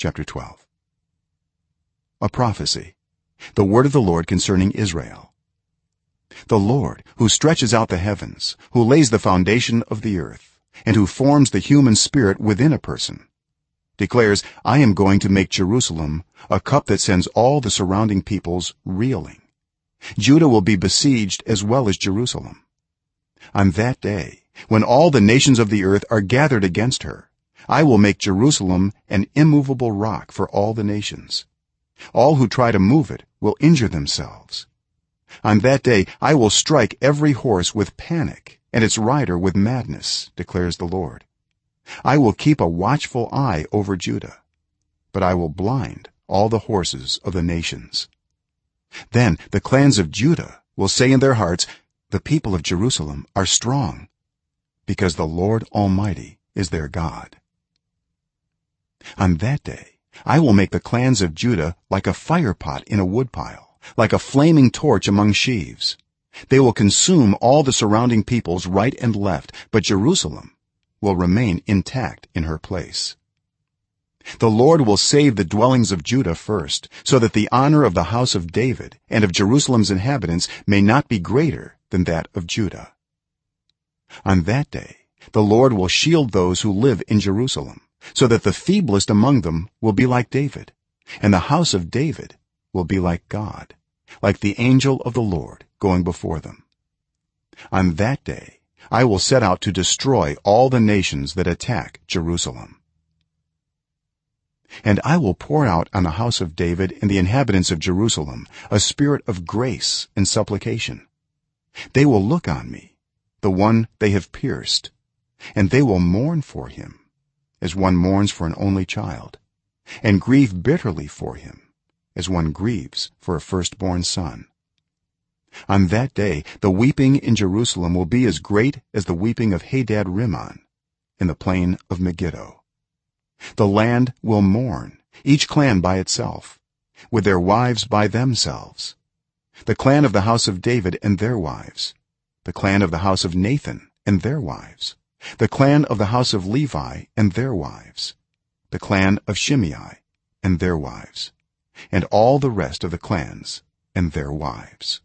chapter 12 a prophecy. The word of the lord concerning israel. The lord who stretches out the heavens who lays the foundation of the earth and who forms the human spirit within a person declares i am going to make jerusalem a cup that sends all the surrounding peoples reeling. Judah will be besieged as well as jerusalem. On that day when all the nations of the earth are gathered against her i will make jerusalem an immovable rock for all the nations. All who try to move it will injure themselves. On that day i will strike every horse with panic and its rider with madness declares the lord. I will keep a watchful eye over judah but i will blind all the horses of the nations. Then the clans of judah will say in their hearts the people of jerusalem are strong because the lord almighty is their god on that day i will make the clans of judah like a firepot in a woodpile like a flaming torch among sheaves. They will consume all the surrounding peoples right and left but jerusalem will remain intact in her place. The lord will save the dwellings of judah first so that the honor of the house of david and of jerusalem's inhabitants may not be greater than that of judah. On that day the lord will shield those who live in jerusalem so that the feeblest among them will be like david and the house of david will be like god like the angel of the lord going before them. On that day i will set out to destroy all the nations that attack jerusalem. And i will pour out on the house of david and the inhabitants of jerusalem a spirit of grace and supplication. They will look on me the one they have pierced and they will mourn for him as one mourns for an only child and grieve bitterly for him as one grieves for a firstborn son. On that day the weeping in jerusalem will be as great as the weeping of hadad rimmon in the plain of megiddo. The land will mourn each clan by itself with their wives by themselves. The clan of the house of david and their wives the clan of the house of nathan and their wives the clan of the house of levi and their wives the clan of shimei and their wives and all the rest of the clans and their wives